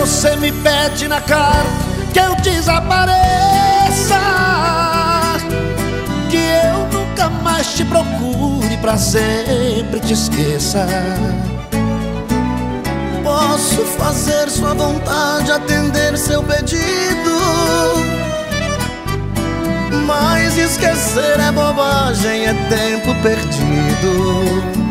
Você me pede na cara que eu desapareça. Que eu nunca mais te procure pra sempre te esqueça. Posso fazer sua vontade, atender seu pedido. Mas esquecer é bobagem, é tempo perdido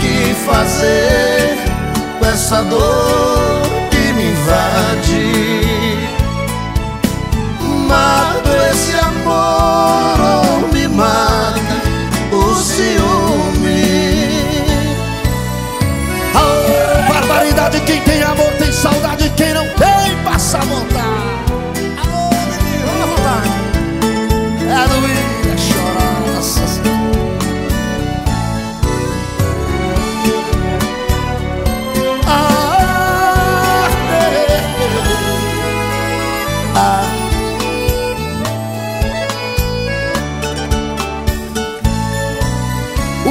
Que fazer com essa dor que me invade? Mato esse amor ou me mata o ciúme? Oh, barbaridade, quem tem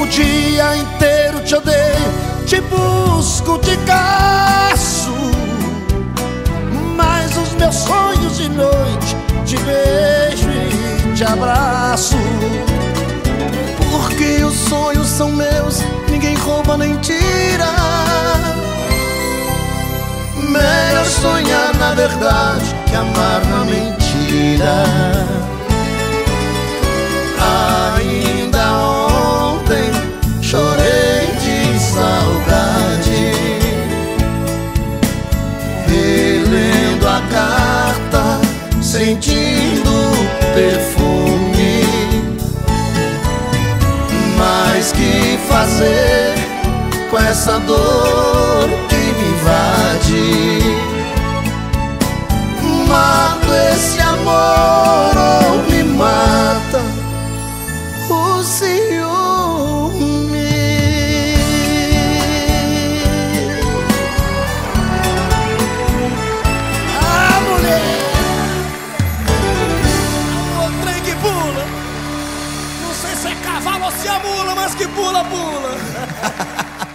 O dia inteiro te odeio, te busco, te caço. Mas os meus sonhos de noite te beijo e te abraço. Porque os sonhos são meus, ninguém rouba nem tira. Melhor sonhar na verdade que amar sentindo perfume. Mas que fazer com essa dor que Se é cavalo ou se é mula, mas que pula, pula.